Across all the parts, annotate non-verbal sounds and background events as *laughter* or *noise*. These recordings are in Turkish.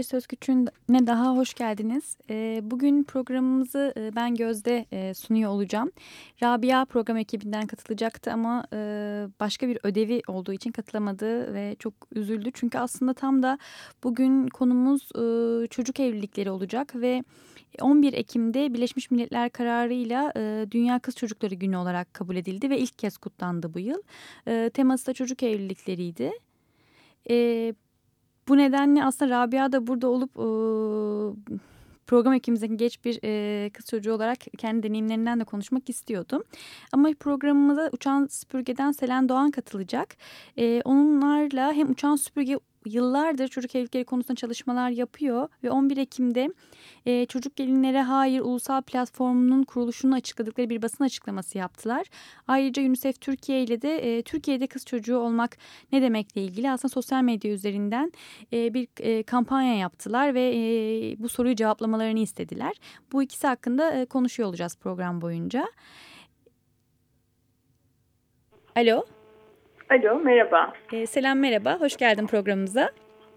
Bir Söz Küçüğüne daha hoş geldiniz. Ee, bugün programımızı e, ben Gözde e, sunuyor olacağım. Rabia program ekibinden katılacaktı ama e, başka bir ödevi olduğu için katılamadı ve çok üzüldü. Çünkü aslında tam da bugün konumuz çocuk evlilikleri olacak ve 11 Ekim'de Birleşmiş Milletler kararıyla Dünya Kız Çocukları Günü olarak kabul edildi ve ilk kez kutlandı bu yıl. Teması da çocuk evlilikleriydi. Evet bu nedenle aslında Rabia da burada olup e, program ekibimizdeki geç bir e, kız çocuğu olarak kendi deneyimlerinden de konuşmak istiyordum. Ama programımıza Uçan Süpürge'den Selen Doğan katılacak. E, onlarla hem Uçan Süpürge yıllardır çocuk evlilikleri konusunda çalışmalar yapıyor ve 11 Ekim'de e, Çocuk Gelinlere Hayır Ulusal Platformu'nun kuruluşunu açıkladıkları bir basın açıklaması yaptılar. Ayrıca UNICEF Türkiye ile de e, Türkiye'de kız çocuğu olmak ne demekle ilgili aslında sosyal medya üzerinden e, bir e, kampanya yaptılar ve e, bu soruyu cevaplamalarını istediler. Bu ikisi hakkında e, konuşuyor olacağız program boyunca. Alo. Alo, merhaba. Ee, selam, merhaba. Hoş geldin programımıza.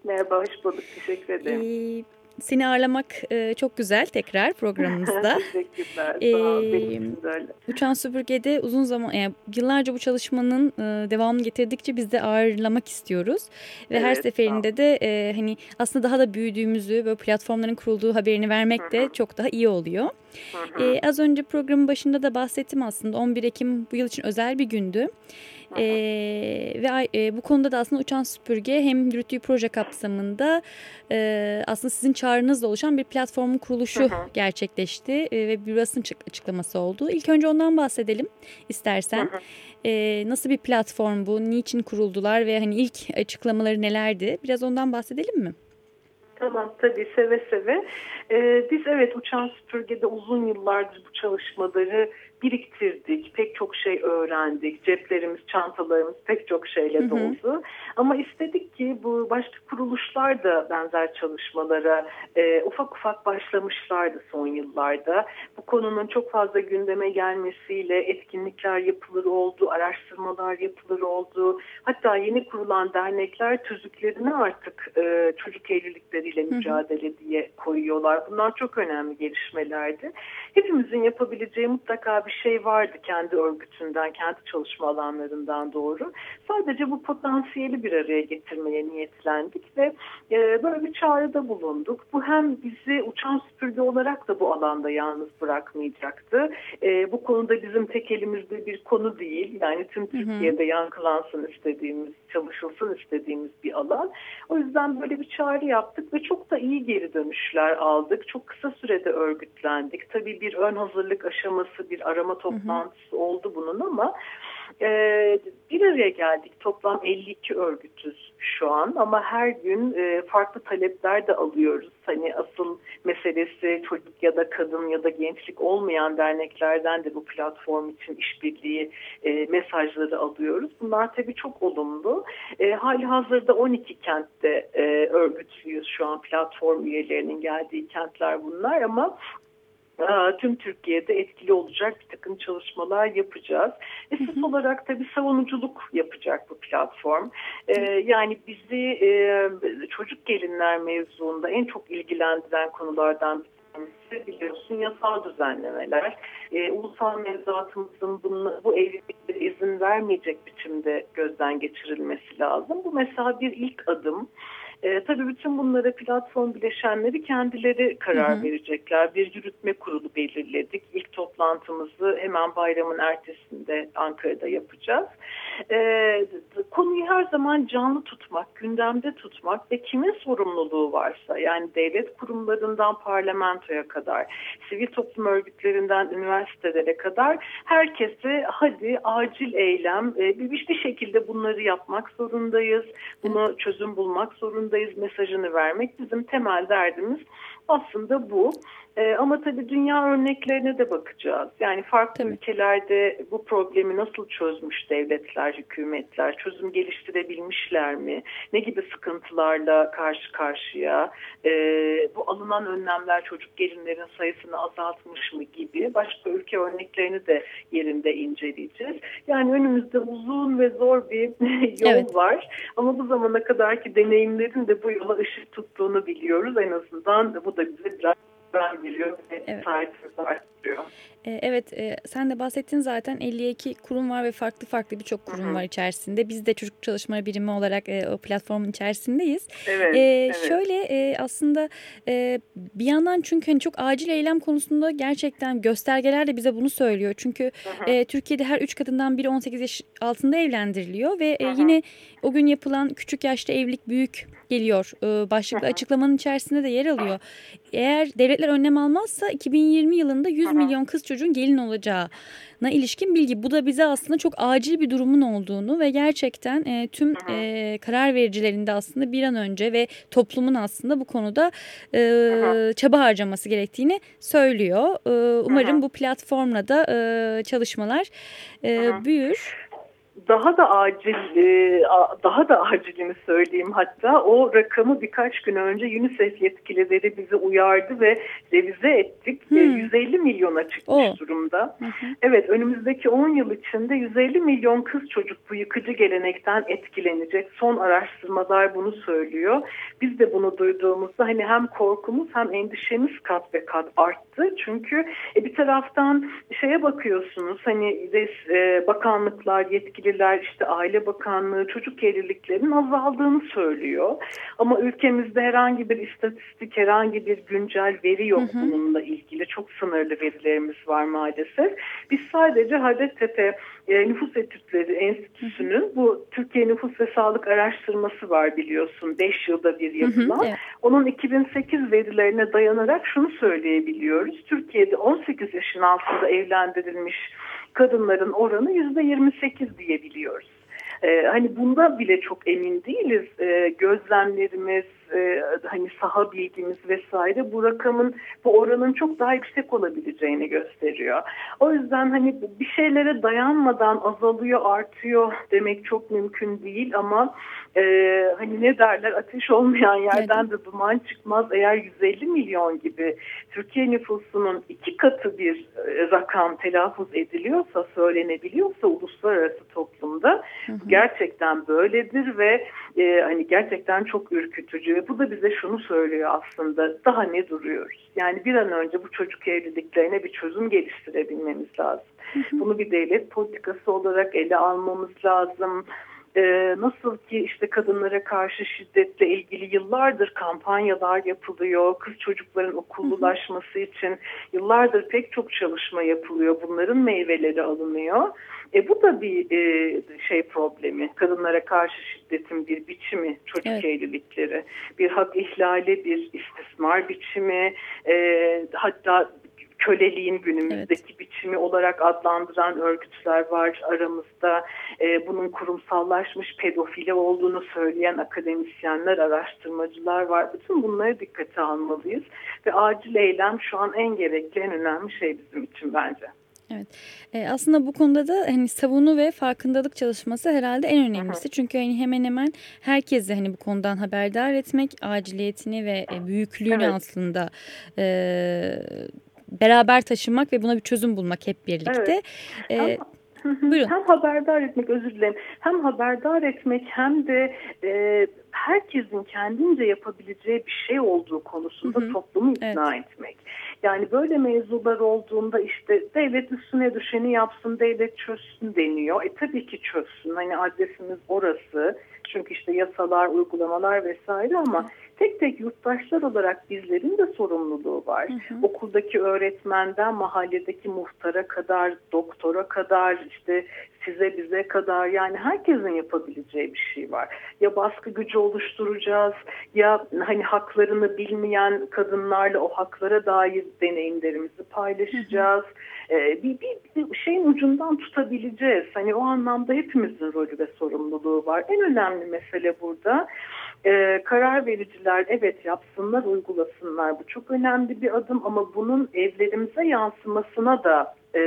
Merhaba, hoş bulduk. Teşekkür ederim. Ee, seni ağırlamak e, çok güzel tekrar programımızda. *laughs* Teşekkürler. Ee. Uçan Süpürge'de uzun zaman, yani yıllarca bu çalışmanın e, devamını getirdikçe biz de ağırlamak istiyoruz. Ve evet, her seferinde de e, hani aslında daha da büyüdüğümüzü, böyle platformların kurulduğu haberini vermek de çok daha iyi oluyor. Ee, az önce programın başında da bahsettim aslında 11 Ekim bu yıl için özel bir gündü. E, ve e, bu konuda da aslında Uçan Süpürge hem yürüttüğü proje kapsamında e, aslında sizin çağrınızla oluşan bir platformun kuruluşu hı hı. gerçekleşti e, ve bir basın açıklaması oldu. İlk önce ondan bahsedelim istersen. Hı hı. E, nasıl bir platform bu? Niçin kuruldular ve hani ilk açıklamaları nelerdi? Biraz ondan bahsedelim mi? Tamam tabii seve seve. Ee, biz evet Uçan Süpürge'de uzun yıllardır bu çalışmaları biriktirdik. Pek çok şey öğrendik. Ceplerimiz, çantalarımız pek çok şeyle doldu. Hı hı. Ama istedik ki bu başka kuruluşlar da benzer çalışmalara e, ufak ufak başlamışlardı son yıllarda. Bu konunun çok fazla gündeme gelmesiyle etkinlikler yapılır oldu, araştırmalar yapılır oldu. Hatta yeni kurulan dernekler tüzüklerini artık e, çocuk evlilikleriyle mücadele hı hı. diye koyuyorlar. Bunlar çok önemli gelişmelerdi. Hepimizin yapabileceği mutlaka bir şey vardı kendi örgütünden, kendi çalışma alanlarından doğru. Sadece bu potansiyeli bir araya getirmeye niyetlendik ve e, böyle bir çağrıda bulunduk. Bu hem bizi uçan süpürge olarak da bu alanda yalnız bırakmayacaktı. E, bu konuda bizim tek elimizde bir konu değil. Yani tüm Türkiye'de yankılansın istediğimiz, çalışılsın istediğimiz bir alan. O yüzden böyle bir çağrı yaptık ve çok da iyi geri dönüşler aldık. Çok kısa sürede örgütlendik. Tabii bir ön hazırlık aşaması, bir arama toplantısı hı hı. oldu bunun ama e, bir araya geldik. Toplam 52 örgütüz şu an ama her gün e, farklı talepler de alıyoruz. Hani asıl meselesi çocuk ya da kadın ya da gençlik olmayan derneklerden de bu platform için işbirliği e, mesajları alıyoruz. Bunlar tabii çok olumlu. E, hali hazırda 12 kentte e, örgütlüyüz şu an platform üyelerinin geldiği kentler bunlar ama tüm Türkiye'de etkili olacak bir takım çalışmalar yapacağız. Esas olarak tabii savunuculuk yapacak bu platform. Ee, yani bizi e, çocuk gelinler mevzuunda en çok ilgilendiren konulardan bir biliyorsun yasal düzenlemeler. E, ulusal mevzuatımızın bunu, bu evliliklere izin vermeyecek biçimde gözden geçirilmesi lazım. Bu mesela bir ilk adım. E, tabii bütün bunlara platform bileşenleri kendileri karar hı hı. verecekler. Bir yürütme kurulu belirledik. İlk toplantımızı hemen bayramın ertesinde Ankara'da yapacağız. E, konuyu her zaman canlı tutmak, gündemde tutmak ve kimin sorumluluğu varsa yani devlet kurumlarından parlamentoya kadar, sivil toplum örgütlerinden üniversitelere kadar herkese hadi acil eylem e, bir, bir şekilde bunları yapmak zorundayız. Bunu çözüm bulmak zorundayız zorundayız mesajını vermek bizim temel derdimiz aslında bu. E, ama tabii dünya örneklerine de bakacağız. Yani farklı tabii. ülkelerde bu problemi nasıl çözmüş devletler, hükümetler, çözüm geliştirebilmişler mi? Ne gibi sıkıntılarla karşı karşıya? E, bu alınan önlemler çocuk gelinlerin sayısını azaltmış mı gibi başka ülke örneklerini de yerinde inceleyeceğiz. Yani önümüzde uzun ve zor bir *laughs* yol evet. var. Ama bu zamana kadarki deneyimlerin de bu yola ışık tuttuğunu biliyoruz. En azından bu da bize biraz güven veriyor ve evet. arttırıyor. E, evet e, sen de bahsettin zaten 52 kurum var ve farklı farklı birçok kurum var içerisinde. Biz de çocuk çalışmaları birimi olarak e, o platformun içerisindeyiz. Evet, evet. Şöyle aslında bir yandan çünkü hani çok acil eylem konusunda gerçekten göstergeler de bize bunu söylüyor. Çünkü Hı-hı. Türkiye'de her 3 kadından biri 18 yaş altında evlendiriliyor ve Hı-hı. yine o gün yapılan küçük yaşta evlilik büyük geliyor başlıklı Hı-hı. açıklamanın içerisinde de yer alıyor. Eğer devletler önlem almazsa 2020 yılında 100 Hı-hı. milyon kız çocuğun gelin olacağına ilişkin bilgi. Bu da bize aslında çok acil bir durumun olduğunu ve gerçekten e, tüm e, karar vericilerinde aslında bir an önce ve toplumun aslında bu konuda e, çaba harcaması gerektiğini söylüyor. E, umarım bu platformla da e, çalışmalar e, büyür daha da acil e, daha da acilini söyleyeyim hatta o rakamı birkaç gün önce UNICEF yetkilileri bizi uyardı ve revize ettik. E, hmm. 150 milyona çıkmış oh. durumda. Hı Evet önümüzdeki 10 yıl içinde 150 milyon kız çocuk bu yıkıcı gelenekten etkilenecek. Son araştırmalar bunu söylüyor. Biz de bunu duyduğumuzda hani hem korkumuz hem endişemiz kat ve kat arttı. Çünkü e, bir taraftan şeye bakıyorsunuz hani e, bakanlıklar yetkili evliler, işte Aile Bakanlığı, çocuk evliliklerinin azaldığını söylüyor. Ama ülkemizde herhangi bir istatistik, herhangi bir güncel veri yok hı hı. bununla ilgili. Çok sınırlı verilerimiz var maalesef. Biz sadece Hacettepe e, Nüfus Etütleri Enstitüsü'nün bu Türkiye Nüfus ve Sağlık Araştırması var biliyorsun. 5 yılda bir yapılan. Hı hı, evet. Onun 2008 verilerine dayanarak şunu söyleyebiliyoruz. Türkiye'de 18 yaşın altında evlendirilmiş kadınların oranı yüzde 28 diyebiliyoruz. Ee, hani bunda bile çok emin değiliz. Ee, gözlemlerimiz, e, hani saha bilgimiz vesaire bu rakamın, bu oranın çok daha yüksek olabileceğini gösteriyor. O yüzden hani bir şeylere dayanmadan azalıyor, artıyor demek çok mümkün değil ama e, hani ne derler ateş olmayan yerden de duman çıkmaz. Eğer 150 milyon gibi Türkiye nüfusunun iki katı bir e, rakam telaffuz ediliyorsa, söylenebiliyorsa uluslararası toplumda hı hı. gerçekten böyledir ve e, hani gerçekten çok ürkütücü. Bu da bize şunu söylüyor aslında daha ne duruyoruz? Yani bir an önce bu çocuk evliliklerine bir çözüm geliştirebilmemiz lazım. Bunu bir devlet politikası olarak ele almamız lazım e, nasıl ki işte kadınlara karşı şiddetle ilgili yıllardır kampanyalar yapılıyor. Kız çocukların okullulaşması için yıllardır pek çok çalışma yapılıyor. Bunların meyveleri alınıyor. E bu da bir e, şey problemi. Kadınlara karşı şiddetin bir biçimi, çocuk evet. evlilikleri, bir hak ihlali, bir istismar biçimi, e, hatta köleliğin günümüzdeki evet. biçimi olarak adlandıran örgütler var aramızda. E, bunun kurumsallaşmış pedofili olduğunu söyleyen akademisyenler, araştırmacılar var. Bütün bunları dikkate almalıyız ve acil eylem şu an en gerekli, en önemli şey bizim için bence. Evet. E, aslında bu konuda da hani savunu ve farkındalık çalışması herhalde en önemlisi. Hı hı. Çünkü hani hemen hemen herkese hani bu konudan haberdar etmek, aciliyetini ve e, büyüklüğünü evet. aslında e, beraber taşımak ve buna bir çözüm bulmak hep birlikte. Evet. Ee, Buyurun. Hem haberdar etmek özür dilerim. Hem haberdar etmek hem de e, herkesin kendince yapabileceği bir şey olduğu konusunda hı hı. toplumu ikna evet. etmek. Yani böyle mevzular olduğunda işte devlet üstüne düşeni yapsın, devlet çözsün deniyor. E tabii ki çözsün. Hani adresimiz orası. Çünkü işte yasalar, uygulamalar vesaire ama hı tek tek yurttaşlar olarak bizlerin de sorumluluğu var. Hı hı. Okuldaki öğretmenden mahalledeki muhtara kadar, doktora kadar, işte size bize kadar yani herkesin yapabileceği bir şey var. Ya baskı gücü oluşturacağız ya hani haklarını bilmeyen kadınlarla o haklara dair deneyimlerimizi paylaşacağız. Hı hı. Ee, bir, bir, bir şeyin ucundan tutabileceğiz. Hani o anlamda hepimizin rolü ve sorumluluğu var. En önemli mesele burada e, karar vericiler evet yapsınlar, uygulasınlar. Bu çok önemli bir adım ama bunun evlerimize yansımasına da e,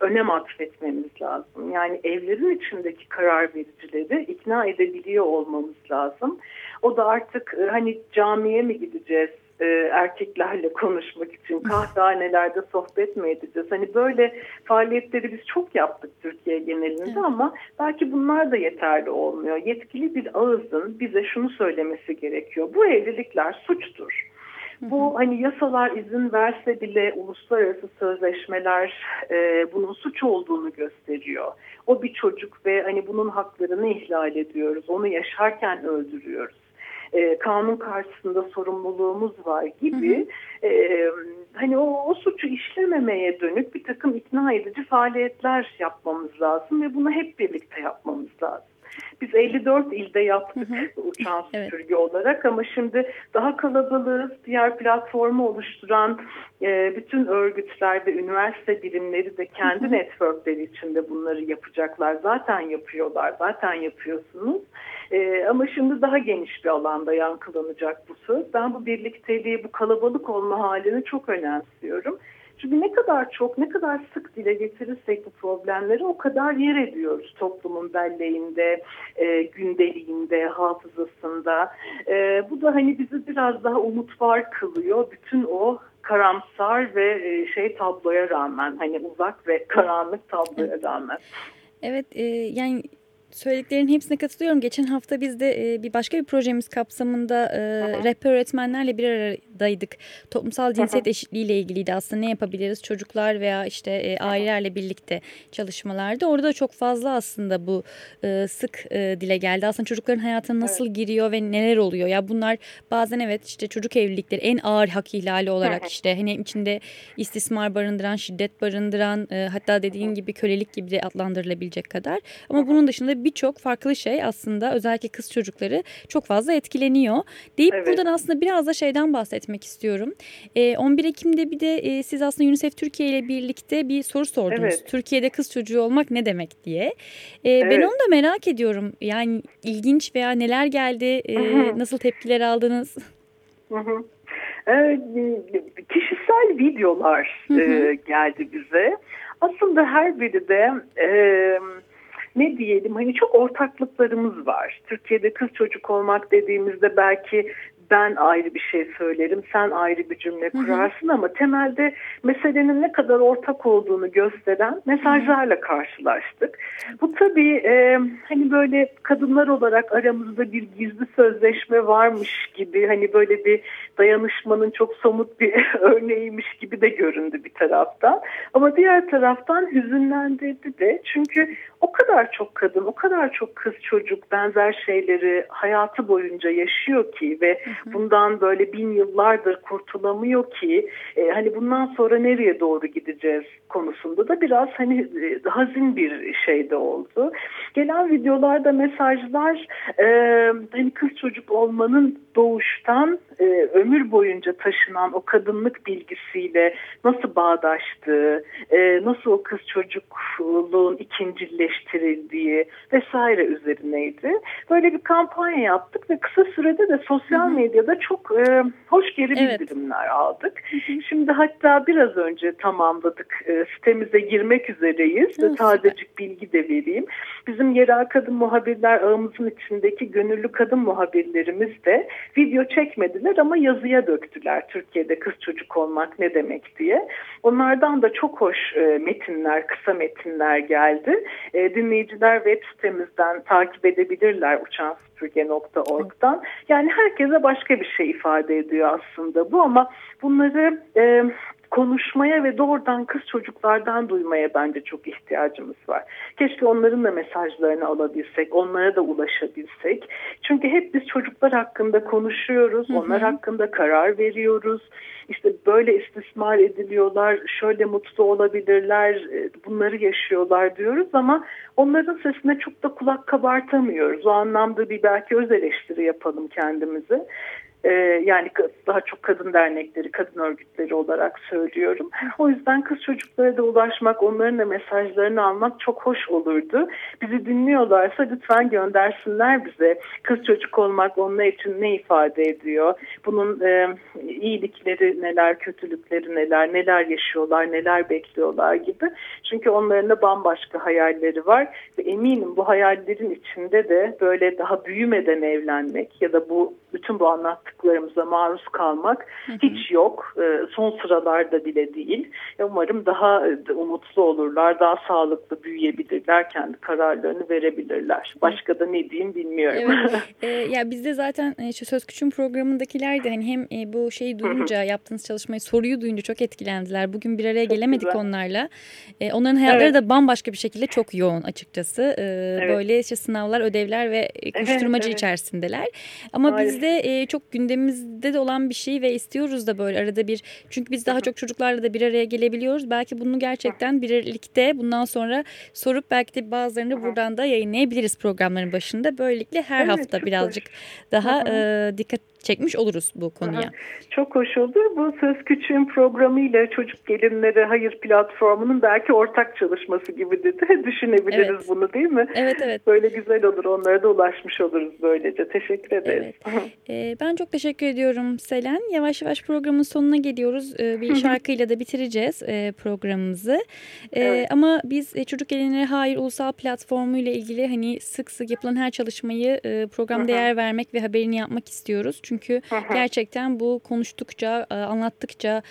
önem atfetmemiz lazım. Yani evlerin içindeki karar vericileri ikna edebiliyor olmamız lazım. O da artık e, hani camiye mi gideceğiz, e, erkeklerle konuşmak için *laughs* kahvehanelerde sohbet mi edeceğiz? Hani böyle faaliyetleri biz çok yaptık Türkiye genelinde evet. ama belki bunlar da yeterli olmuyor. Yetkili bir ağızın bize şunu söylemesi gerekiyor. Bu evlilikler suçtur. Bu hani yasalar izin verse bile uluslararası sözleşmeler e, bunun suç olduğunu gösteriyor. O bir çocuk ve hani bunun haklarını ihlal ediyoruz. Onu yaşarken öldürüyoruz e, kanun karşısında sorumluluğumuz var gibi hı hı. E, hani o, o suçu işlememeye dönük bir takım ikna edici faaliyetler yapmamız lazım ve bunu hep birlikte yapmamız lazım. Biz 54 ilde yaptık hı hı. uçan süpürge evet. olarak ama şimdi daha kalabalığız. Diğer platformu oluşturan e, bütün örgütler ve üniversite birimleri de kendi hı hı. networkleri içinde bunları yapacaklar. Zaten yapıyorlar, zaten yapıyorsunuz. E, ama şimdi daha geniş bir alanda yankılanacak bu söz. Ben bu birlikteliği, bu kalabalık olma halini çok önemsiyorum. Çünkü ne kadar çok, ne kadar sık dile getirirsek bu problemleri o kadar yer ediyoruz toplumun belleğinde, e, gündeliğinde, hafızasında. E, bu da hani bizi biraz daha umut var kılıyor. Bütün o karamsar ve e, şey tabloya rağmen, hani uzak ve karanlık tabloya rağmen. Evet, e, yani söylediklerin hepsine katılıyorum. Geçen hafta biz de e, bir başka bir projemiz kapsamında e, rehber öğretmenlerle bir aradaydık. Toplumsal cinsiyet eşitliği ile ilgiliydi aslında ne yapabiliriz çocuklar veya işte e, ailelerle birlikte çalışmalarda. Orada çok fazla aslında bu e, sık e, dile geldi. Aslında çocukların hayatına nasıl evet. giriyor ve neler oluyor? Ya bunlar bazen evet işte çocuk evlilikleri en ağır hak ihlali olarak işte hani içinde istismar barındıran, şiddet barındıran e, hatta dediğin gibi kölelik gibi de adlandırılabilecek kadar. Ama bunun dışında birçok farklı şey aslında özellikle kız çocukları çok fazla etkileniyor. Deyip evet. buradan aslında biraz da şeyden bahsetmek istiyorum. E, 11 Ekim'de bir de e, siz aslında UNICEF Türkiye ile birlikte bir soru sordunuz. Evet. Türkiye'de kız çocuğu olmak ne demek diye. E, evet. Ben onu da merak ediyorum. Yani ilginç veya neler geldi, e, nasıl tepkiler aldınız? Hı hı. E, kişisel videolar E, geldi bize. Aslında her biri de e, ne diyelim hani çok ortaklıklarımız var. Türkiye'de kız çocuk olmak dediğimizde belki ben ayrı bir şey söylerim, sen ayrı bir cümle kurarsın hı hı. ama temelde meselenin ne kadar ortak olduğunu gösteren mesajlarla karşılaştık. Bu tabii e, hani böyle kadınlar olarak aramızda bir gizli sözleşme varmış gibi hani böyle bir dayanışmanın çok somut bir *laughs* örneğiymiş gibi de göründü bir taraftan. Ama diğer taraftan hüzünlendirdi de çünkü o kadar çok kadın, o kadar çok kız çocuk benzer şeyleri hayatı boyunca yaşıyor ki ve bundan böyle bin yıllardır kurtulamıyor ki e, hani bundan sonra nereye doğru gideceğiz konusunda da biraz hani e, hazin bir şey de oldu. Gelen videolarda mesajlar e, hani kız çocuk olmanın doğuştan e, ömür boyunca taşınan o kadınlık bilgisiyle nasıl bağdaştığı, e, nasıl o kız çocukluğun ikincileştirildiği vesaire üzerineydi. Böyle bir kampanya yaptık ve kısa sürede de sosyal medyada çok e, hoş geri bildirimler evet. aldık. Şimdi hatta biraz önce tamamladık. E, sitemize girmek üzereyiz. Hı, Tazecik bilgi de vereyim. Bizim yerel kadın muhabirler ağımızın içindeki gönüllü kadın muhabirlerimiz de video çekmediler ama yazıya döktüler Türkiye'de kız çocuk olmak ne demek diye. Onlardan da çok hoş e, metinler, kısa metinler geldi. E, dinleyiciler web sitemizden takip edebilirler uçansüpürge.org'dan. Yani herkese başka bir şey ifade ediyor aslında bu ama bunları e, konuşmaya ve doğrudan kız çocuklardan duymaya bence çok ihtiyacımız var. Keşke onların da mesajlarını alabilsek, onlara da ulaşabilsek. Çünkü hep biz çocuklar hakkında konuşuyoruz, hı hı. onlar hakkında karar veriyoruz. İşte böyle istismar ediliyorlar, şöyle mutlu olabilirler, e, bunları yaşıyorlar diyoruz ama onların sesine çok da kulak kabartamıyoruz. O anlamda bir belki öz eleştiri yapalım kendimize. E, yani daha çok kadın dernekleri, kadın örgütleri olarak söylüyorum. O yüzden kız çocuklara da ulaşmak, onların da mesajlarını almak çok hoş olurdu. Bizi dinliyorlarsa lütfen göndersinler bize. Kız çocuk olmak onlar için ne ifade ediyor? Bunun e, iyilikleri neler, kötülükleri neler, neler yaşıyorlar, neler bekliyorlar gibi. Çünkü onların da bambaşka hayalleri var ve eminim bu hayallerin içinde de böyle daha büyümeden evlenmek ya da bu bütün bu anlattıklarımıza maruz kalmak hı hı. hiç yok. E, son sıralarda bile değil. E, umarım daha e, umutlu olurlar, daha sağlıklı büyüyebilirler, kendi kararlarını verebilirler. Başka da ne diyeyim bilmiyorum. Evet. *laughs* e, ya bizde zaten e, şu Söz Küçüğün programındakiler de hani hem e, bu şeyi duyunca yaptığınız çalışmayı soruyu duyunca çok etkilendiler. Bugün bir araya çok gelemedik güzel. onlarla. E, onların hayatları evet. da bambaşka bir şekilde çok yoğun açıkçası. E, evet. Böyle işte sınavlar, ödevler ve koşturmacı evet, evet. içerisindeler. Ama Maalesef. bizde e, çok gündemimizde de olan bir şey ve istiyoruz da böyle arada bir çünkü biz daha çok çocuklarla da bir araya gelebiliyoruz. Belki bunu gerçekten birlikte bundan sonra sorup belki de bazılarını buradan da yayınlayabiliriz programların başında. Böylelikle her evet, hafta birazcık hoş. daha e, dikkat çekmiş oluruz bu konuya. Aha, çok hoş olur. Bu Söz Küçüğün programıyla Çocuk Gelinleri Hayır platformunun belki ortak çalışması gibi de düşünebiliriz evet. bunu değil mi? Evet evet. Böyle güzel olur. Onlara da ulaşmış oluruz böylece. Teşekkür ederiz. Evet. ee, ben çok teşekkür ediyorum Selen. Yavaş yavaş programın sonuna geliyoruz. Ee, bir şarkıyla da bitireceğiz e, programımızı. Ee, evet. Ama biz e, Çocuk Gelinleri Hayır ulusal platformu ile ilgili hani sık sık yapılan her çalışmayı e, programda yer vermek ve haberini yapmak istiyoruz. Çünkü çünkü gerçekten bu konuştukça, e, anlattıkça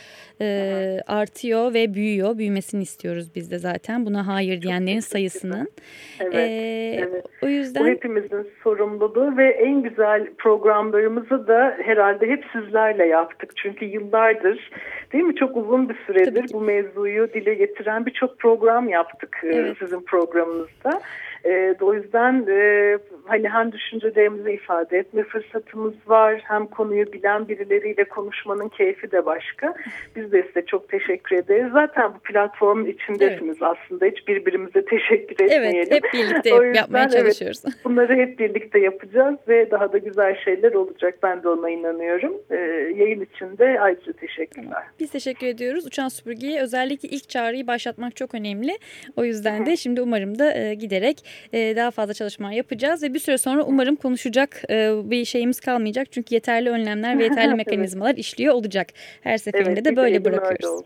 e, artıyor ve büyüyor. Büyümesini istiyoruz biz de zaten. Buna hayır diyenlerin sayısının. Evet, ee, evet. O yüzden... Bu hepimizin sorumluluğu ve en güzel programlarımızı da herhalde hep sizlerle yaptık. Çünkü yıllardır değil mi çok uzun bir süredir bu mevzuyu dile getiren birçok program yaptık e, evet. sizin programınızda. E, o yüzden e, hani hem düşüncelerimizi ifade etme fırsatımız var hem konuyu bilen birileriyle konuşmanın keyfi de başka. Biz de size çok teşekkür ederiz. Zaten bu platformun içindesiniz evet. aslında. Hiç birbirimize teşekkür etmeyelim. Evet hep birlikte *laughs* yüzden, yapmaya çalışıyoruz. Evet, *laughs* bunları hep birlikte yapacağız ve daha da güzel şeyler olacak. Ben de ona inanıyorum. Ee, yayın için de ayrıca teşekkürler. Biz teşekkür ediyoruz. Uçan Süpürge'ye özellikle ilk çağrıyı başlatmak çok önemli. O yüzden de şimdi umarım da e, giderek e, daha fazla çalışma yapacağız ve bir süre sonra umarım konuşacak e, bir şeyimiz kalmayacak. Çünkü yeterli önlemler ve yeterli *laughs* mekanizmalar evet. işliyor olacak. Her seferinde evet, de böyle bırakıyoruz.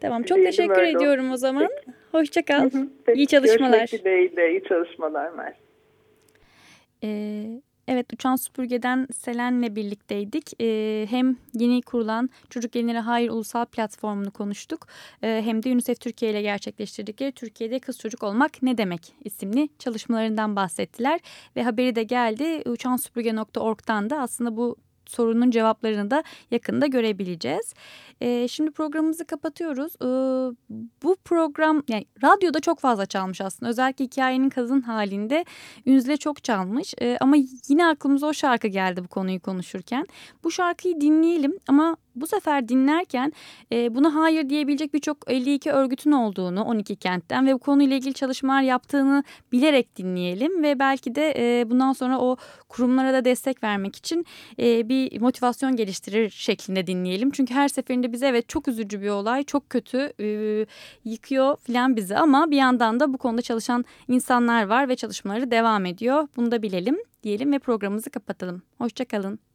Tamam çok teşekkür ediyorum o zaman. Hoşçakal. İyi çalışmalar. Görüşmek dileğiyle. İyi çalışmalar. Mersi. Ee, Evet Uçan Süpürge'den Selen'le birlikteydik. Ee, hem yeni kurulan Çocuk Gelinlere Hayır Ulusal Platformu'nu konuştuk. Ee, hem de UNICEF Türkiye ile gerçekleştirdikleri Türkiye'de Kız Çocuk Olmak Ne Demek isimli çalışmalarından bahsettiler. Ve haberi de geldi. Uçansüpürge.org'dan da aslında bu sorunun cevaplarını da yakında görebileceğiz. E, şimdi programımızı kapatıyoruz. E, bu program yani radyoda çok fazla çalmış aslında. Özellikle hikayenin kadın halinde Ünzle çok çalmış. E, ama yine aklımıza o şarkı geldi bu konuyu konuşurken. Bu şarkıyı dinleyelim ama bu sefer dinlerken e, buna hayır diyebilecek birçok 52 örgütün olduğunu 12 kentten ve bu konuyla ilgili çalışmalar yaptığını bilerek dinleyelim ve belki de e, bundan sonra o kurumlara da destek vermek için e, bir motivasyon geliştirir şeklinde dinleyelim. Çünkü her seferinde bize evet çok üzücü bir olay, çok kötü e, yıkıyor filan bizi ama bir yandan da bu konuda çalışan insanlar var ve çalışmaları devam ediyor. Bunu da bilelim diyelim ve programımızı kapatalım. Hoşçakalın.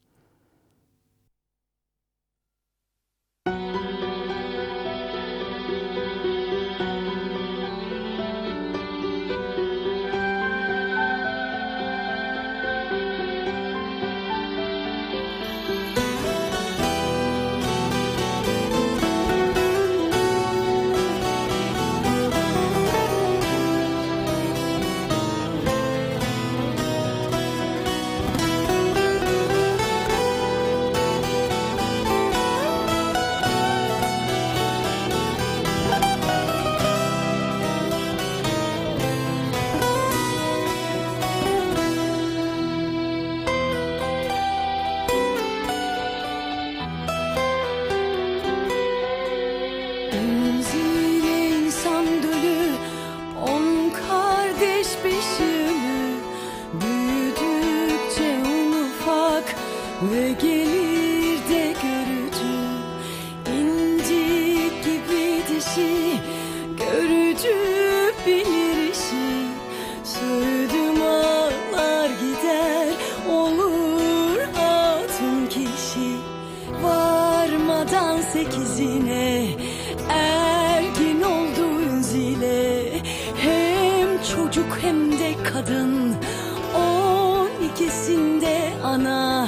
ikisinde kadın, on ikisinde ana.